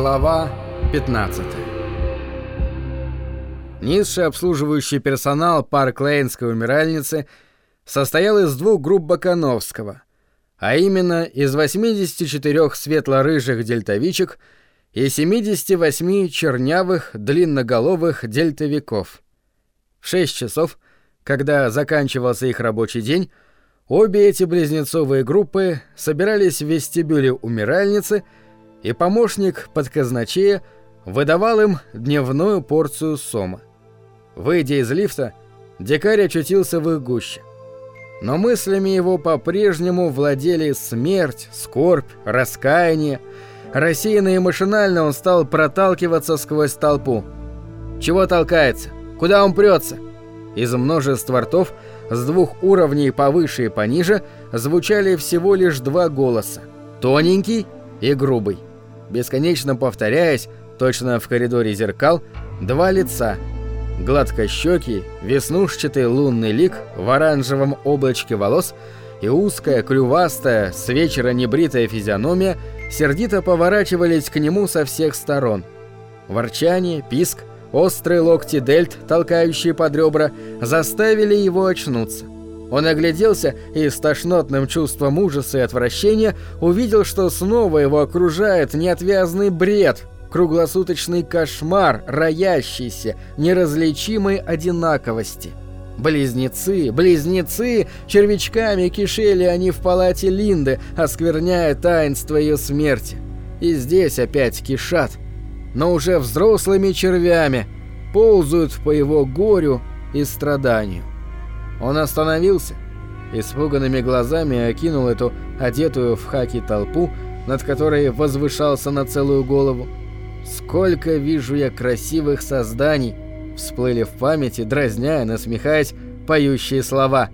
Глава 15 Низший обслуживающий персонал парк Лейнской умиральницы состоял из двух групп Бакановского, а именно из 84 светло-рыжих дельтовичек и 78 чернявых длинноголовых дельтовиков. В 6 часов, когда заканчивался их рабочий день, обе эти близнецовые группы собирались в вестибюле умиральницы — и помощник подказначея выдавал им дневную порцию сома. Выйдя из лифта, дикарь очутился в их гуще. Но мыслями его по-прежнему владели смерть, скорбь, раскаяние. Рассеянно и машинально он стал проталкиваться сквозь толпу. Чего толкается? Куда он прется? Из множества ртов с двух уровней повыше и пониже звучали всего лишь два голоса. Тоненький и грубый бесконечно повторяясь, точно в коридоре зеркал, два лица. Гладкощекий, веснушчатый лунный лик в оранжевом облачке волос и узкая, клювастая, с вечера небритая физиономия сердито поворачивались к нему со всех сторон. Ворчание, писк, острые локти дельт, толкающие под ребра, заставили его очнуться. Он огляделся и с тошнотным чувством ужаса и отвращения увидел, что снова его окружает неотвязный бред, круглосуточный кошмар, роящийся, неразличимой одинаковости. Близнецы, близнецы, червячками кишели они в палате Линды, оскверняя таинство ее смерти. И здесь опять кишат, но уже взрослыми червями, ползают по его горю и страданию. Он остановился, испуганными глазами окинул эту одетую в хаки толпу, над которой возвышался на целую голову. «Сколько вижу я красивых созданий!» Всплыли в памяти, дразняя, насмехаясь, поющие слова.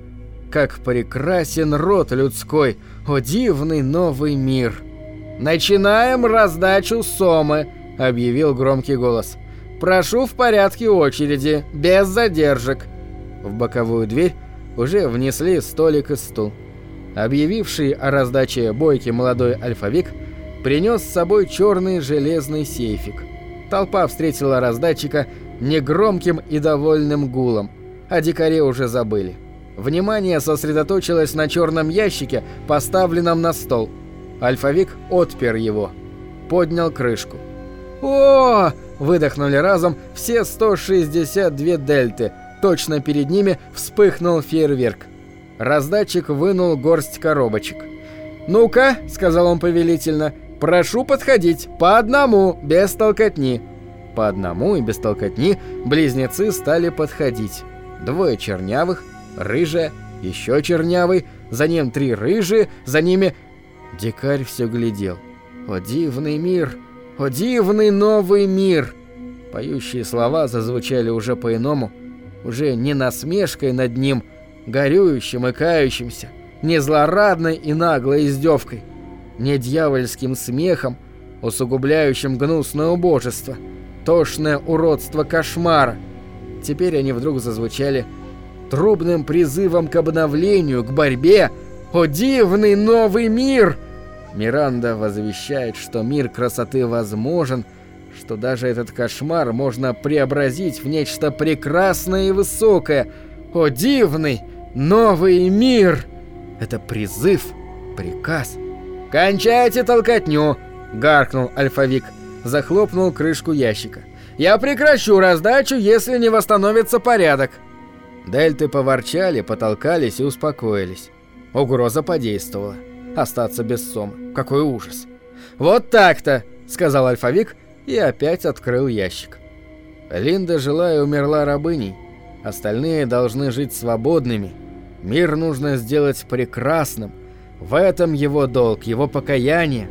«Как прекрасен род людской! О, дивный новый мир!» «Начинаем раздачу сомы!» — объявил громкий голос. «Прошу в порядке очереди, без задержек!» В боковую дверь уже внесли столик и стул. Объявивший о раздаче бойки молодой альфавик принес с собой черный железный сейфик. Толпа встретила раздатчика негромким и довольным гулом, а дикари уже забыли. Внимание сосредоточилось на черном ящике, поставленном на стол. Альфавик отпер его. Поднял крышку. «О!» – выдохнули разом все 162 дельты – Точно перед ними вспыхнул фейерверк. Раздатчик вынул горсть коробочек. «Ну-ка», — сказал он повелительно, — «прошу подходить, по одному, без толкотни». По одному и без толкотни близнецы стали подходить. Двое чернявых, рыжая, еще чернявый, за ним три рыжие, за ними... Дикарь все глядел. «О, дивный мир! О, дивный новый мир!» Поющие слова зазвучали уже по-иному, уже не насмешкой над ним, горюющим и кающимся, не злорадной и наглой издевкой, не дьявольским смехом, усугубляющим гнусное убожество, тошное уродство кошмара. Теперь они вдруг зазвучали трубным призывом к обновлению, к борьбе. «О, дивный новый мир!» Миранда возвещает, что мир красоты возможен – что даже этот кошмар можно преобразить в нечто прекрасное и высокое. О, дивный новый мир! Это призыв, приказ. «Кончайте толкотню!» — гаркнул Альфавик. Захлопнул крышку ящика. «Я прекращу раздачу, если не восстановится порядок!» Дельты поворчали, потолкались и успокоились. Угроза подействовала. Остаться без сома. Какой ужас. «Вот так-то!» — сказал Альфавик и опять открыл ящик. Линда жила и умерла рабыней. Остальные должны жить свободными. Мир нужно сделать прекрасным. В этом его долг, его покаяние.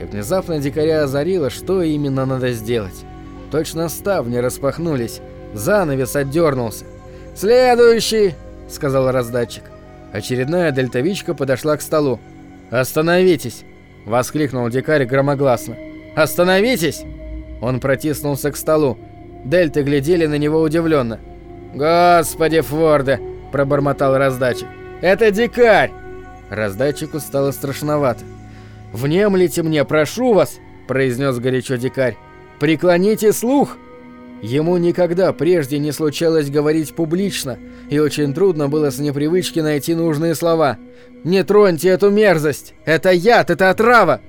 И внезапно дикаря озарило, что именно надо сделать. Точно ставни распахнулись, занавес отдернулся. «Следующий!» — сказал раздатчик. Очередная дельтовичка подошла к столу. «Остановитесь!» — воскликнул дикарь громогласно. «Остановитесь!» Он протиснулся к столу. Дельты глядели на него удивленно. «Господи, Форда!» – пробормотал раздатчик. «Это дикарь!» Раздатчику стало страшновато. «Внемлите мне, прошу вас!» — произнес горячо дикарь. «Преклоните слух!» Ему никогда прежде не случалось говорить публично, и очень трудно было с непривычки найти нужные слова. «Не троньте эту мерзость! Это яд, это отрава!»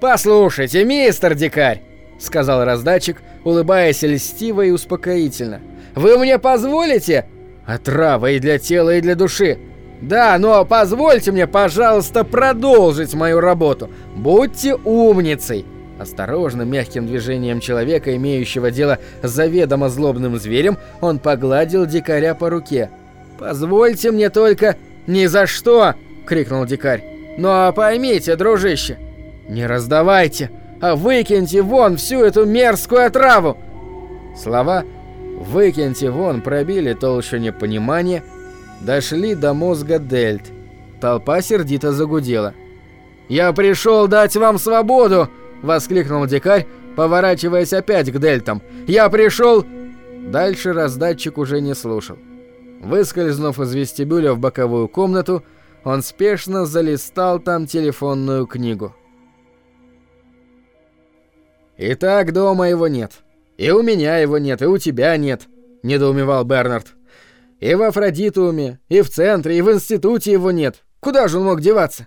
«Послушайте, мистер дикарь!» — сказал раздатчик, улыбаясь льстиво и успокоительно. «Вы мне позволите?» «Отрава и для тела, и для души!» «Да, но позвольте мне, пожалуйста, продолжить мою работу! Будьте умницей!» Осторожным, мягким движением человека, имеющего дело с заведомо злобным зверем, он погладил дикаря по руке. «Позвольте мне только...» «Ни за что!» — крикнул дикарь. «Но поймите, дружище, не раздавайте, а выкиньте вон всю эту мерзкую отраву!» Слова «выкиньте вон» пробили толщу непонимания, дошли до мозга Дельт. Толпа сердито загудела. «Я пришел дать вам свободу!» воскликнул дикарь, поворачиваясь опять к дельтам. «Я пришел...» Дальше раздатчик уже не слушал. Выскользнув из вестибюля в боковую комнату, он спешно залистал там телефонную книгу. «Итак, дома его нет. И у меня его нет, и у тебя нет», — недоумевал Бернард. «И в Афродитуме, и в центре, и в институте его нет. Куда же он мог деваться?»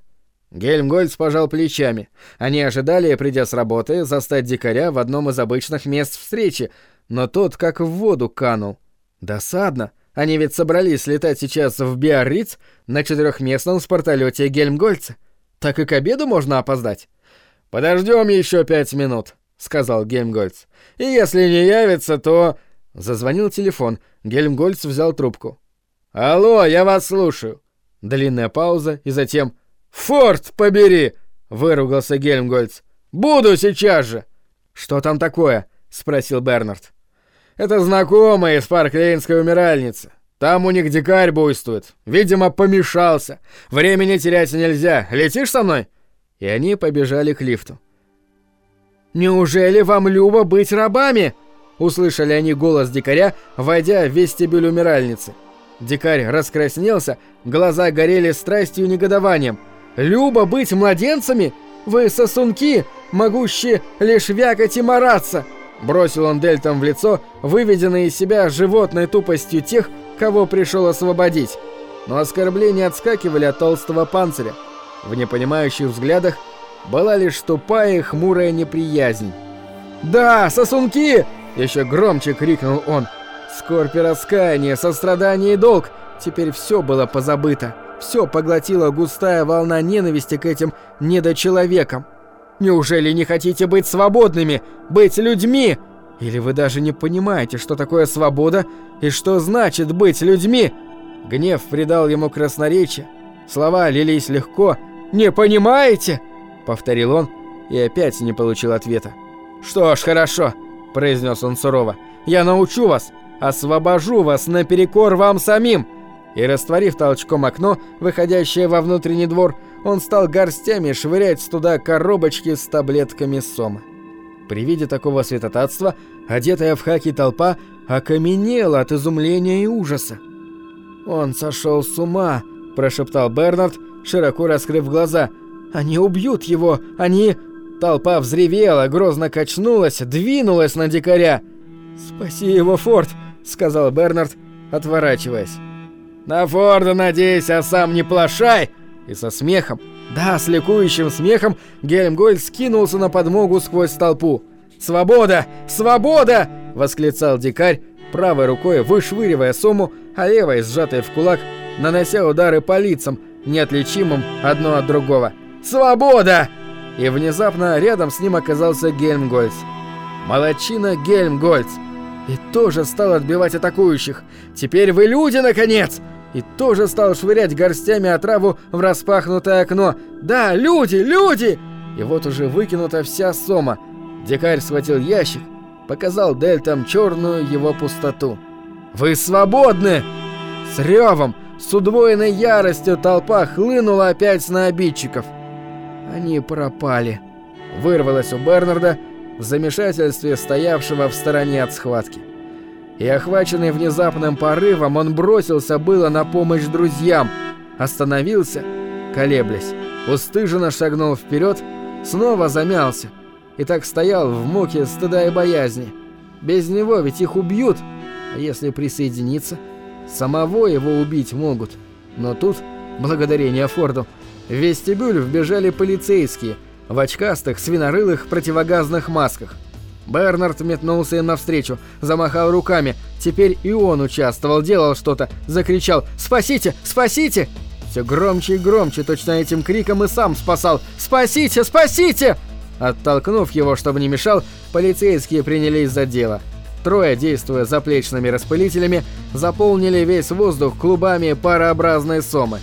Гельмгольц пожал плечами. Они ожидали, придя с работы, застать дикаря в одном из обычных мест встречи, но тот как в воду канул. Досадно. Они ведь собрались летать сейчас в Биарриц на четырехместном спортолете Гельмгольца. Так и к обеду можно опоздать. Подождем еще пять минут, сказал Гельмгольц. И если не явится, то... Зазвонил телефон. Гельмгольц взял трубку. Алло, я вас слушаю. Длинная пауза и затем... «Форт побери!» — выругался Гельмгольц. «Буду сейчас же!» «Что там такое?» — спросил Бернард. «Это знакомые из Парклейнской умиральницы. Там у них дикарь буйствует. Видимо, помешался. Времени терять нельзя. Летишь со мной?» И они побежали к лифту. «Неужели вам любо быть рабами?» Услышали они голос дикаря, войдя в вестибюль умиральницы. Дикарь раскраснелся, глаза горели страстью и негодованием. Любо быть младенцами? Вы сосунки, могущие лишь вякать и мараться!» Бросил он дельтам в лицо, выведенный из себя животной тупостью тех, кого пришел освободить. Но оскорбления отскакивали от толстого панциря. В непонимающих взглядах была лишь тупая хмурая неприязнь. «Да, сосунки!» — еще громче крикнул он. Скорбь и раскаяние, сострадание и долг. Теперь все было позабыто. Все поглотила густая волна ненависти к этим недочеловекам. Неужели не хотите быть свободными, быть людьми? Или вы даже не понимаете, что такое свобода и что значит быть людьми? Гнев придал ему красноречие. Слова лились легко. «Не понимаете?» — повторил он и опять не получил ответа. «Что ж, хорошо», — произнес он сурово. «Я научу вас, освобожу вас наперекор вам самим и, растворив толчком окно, выходящее во внутренний двор, он стал горстями швырять туда коробочки с таблетками сома. При виде такого святотатства, одетая в хаки толпа окаменела от изумления и ужаса. «Он сошел с ума», – прошептал Бернард, широко раскрыв глаза. «Они убьют его! Они...» Толпа взревела, грозно качнулась, двинулась на дикаря. «Спаси его, Форд!» – сказал Бернард, отворачиваясь. «На Форда надейся, а сам не плашай!» И со смехом, да, с ликующим смехом, Гельмгольд скинулся на подмогу сквозь толпу. «Свобода! Свобода!» — восклицал дикарь, правой рукой вышвыривая сумму, а левой, сжатой в кулак, нанося удары по лицам, неотличимым одно от другого. «Свобода!» И внезапно рядом с ним оказался Гельмгольц. Молодчина Гельмгольц. И тоже стал отбивать атакующих. «Теперь вы люди, наконец!» и тоже стал швырять горстями отраву в распахнутое окно. «Да, люди, люди!» И вот уже выкинута вся сома. Дикарь схватил ящик, показал дельтам черную его пустоту. «Вы свободны!» С ревом, с удвоенной яростью толпа хлынула опять на обидчиков. Они пропали. Вырвалось у Бернарда в замешательстве стоявшего в стороне от схватки и, охваченный внезапным порывом, он бросился было на помощь друзьям, остановился, колеблясь, устыженно шагнул вперед, снова замялся. и так стоял в муке стыда и боязни. Без него ведь их убьют, а если присоединиться, самого его убить могут. Но тут, благодарение Форду, в вестибюль вбежали полицейские в очкастых свинорылых противогазных масках. Бернард метнулся им навстречу, замахал руками. Теперь и он участвовал, делал что-то, закричал «Спасите! Спасите!» Все громче и громче, точно этим криком и сам спасал «Спасите! Спасите!» Оттолкнув его, чтобы не мешал, полицейские принялись за дело. Трое, действуя заплечными распылителями, заполнили весь воздух клубами парообразной сомы.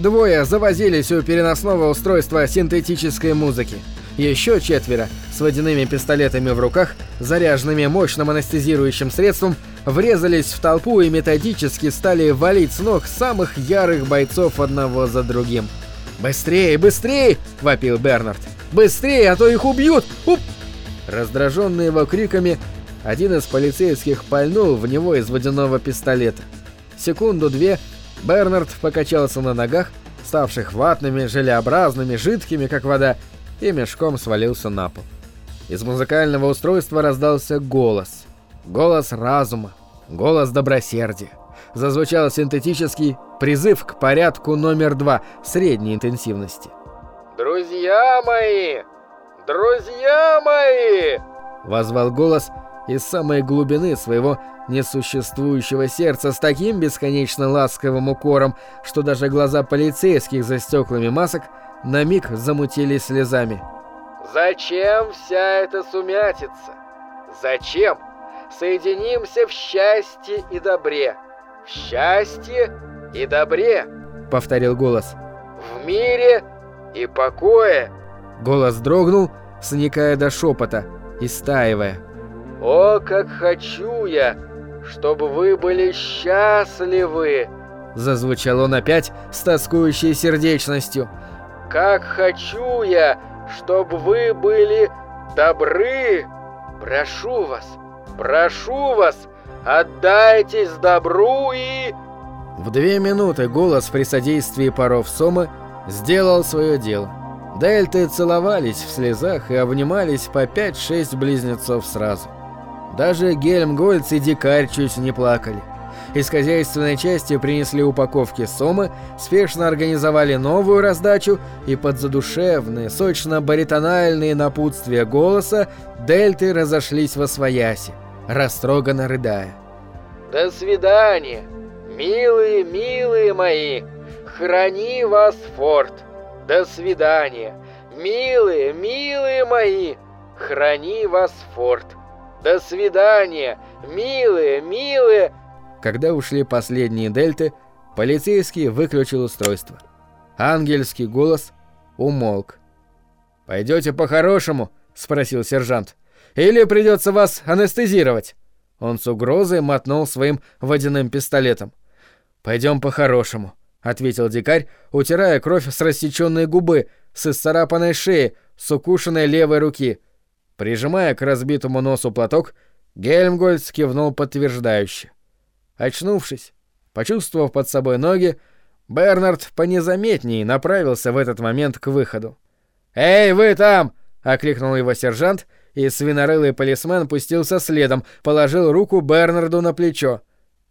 Двое завозились у переносного устройства синтетической музыки. Еще четверо, с водяными пистолетами в руках, заряженными мощным анестезирующим средством, врезались в толпу и методически стали валить с ног самых ярых бойцов одного за другим. «Быстрее, быстрее!» — вопил Бернард. Быстрее, а то их убьют! Уп!» Раздраженный его криками, один из полицейских пальнул в него из водяного пистолета. Секунду-две Бернард покачался на ногах, ставших ватными, желеобразными, жидкими, как вода, и мешком свалился на пол. Из музыкального устройства раздался голос. Голос разума, голос добросердия. Зазвучал синтетический призыв к порядку номер два средней интенсивности. «Друзья мои! Друзья мои!» Возвал голос из самой глубины своего несуществующего сердца с таким бесконечно ласковым укором, что даже глаза полицейских за стеклами масок на миг замутились слезами. «Зачем вся эта сумятица? Зачем? Соединимся в счастье и добре. В счастье и добре!» — повторил голос. «В мире и покоя!» Голос дрогнул, сникая до шепота, истаивая. «О, как хочу я, чтобы вы были счастливы!» Зазвучал он опять с тоскующей сердечностью. «Как хочу я, чтобы вы были добры! Прошу вас, прошу вас, отдайтесь добру и...» В две минуты голос при содействии паров Сомы сделал свое дело. Дельты целовались в слезах и обнимались по 5-6 близнецов сразу. Даже Гельмгольц и Дикарь чуть не плакали. Из хозяйственной части принесли упаковки сомы, спешно организовали новую раздачу и под задушевные, сочно-баритональные напутствия голоса дельты разошлись во свояси, растроганно рыдая. «До свидания, милые, милые мои! Храни вас, Форд! До свидания, милые, милые мои! Храни вас, Форд! До свидания, милые, милые!» Когда ушли последние дельты, полицейский выключил устройство. Ангельский голос умолк. «Пойдете по-хорошему?» — спросил сержант. «Или придется вас анестезировать?» Он с угрозой мотнул своим водяным пистолетом. «Пойдем по-хорошему», — ответил дикарь, утирая кровь с рассеченной губы, с исцарапанной шеи, с укушенной левой руки. Прижимая к разбитому носу платок, Гельмгольц кивнул подтверждающе. Очнувшись, почувствовав под собой ноги, Бернард понезаметней направился в этот момент к выходу. «Эй, вы там!» — окликнул его сержант, и свинорылый полисмен пустился следом, положил руку Бернарду на плечо.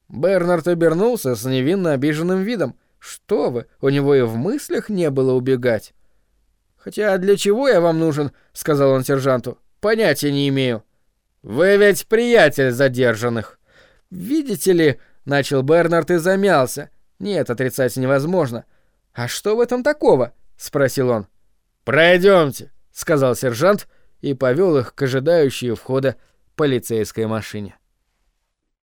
Бернард обернулся с невинно обиженным видом. «Что вы, у него и в мыслях не было убегать». «Хотя для чего я вам нужен?» — сказал он сержанту. «Понятия не имею». «Вы ведь приятель задержанных». «Видите ли...» — начал Бернард и замялся. «Нет, отрицать невозможно». «А что в этом такого?» — спросил он. «Пройдемте», — сказал сержант и повел их к ожидающей входа полицейской машине.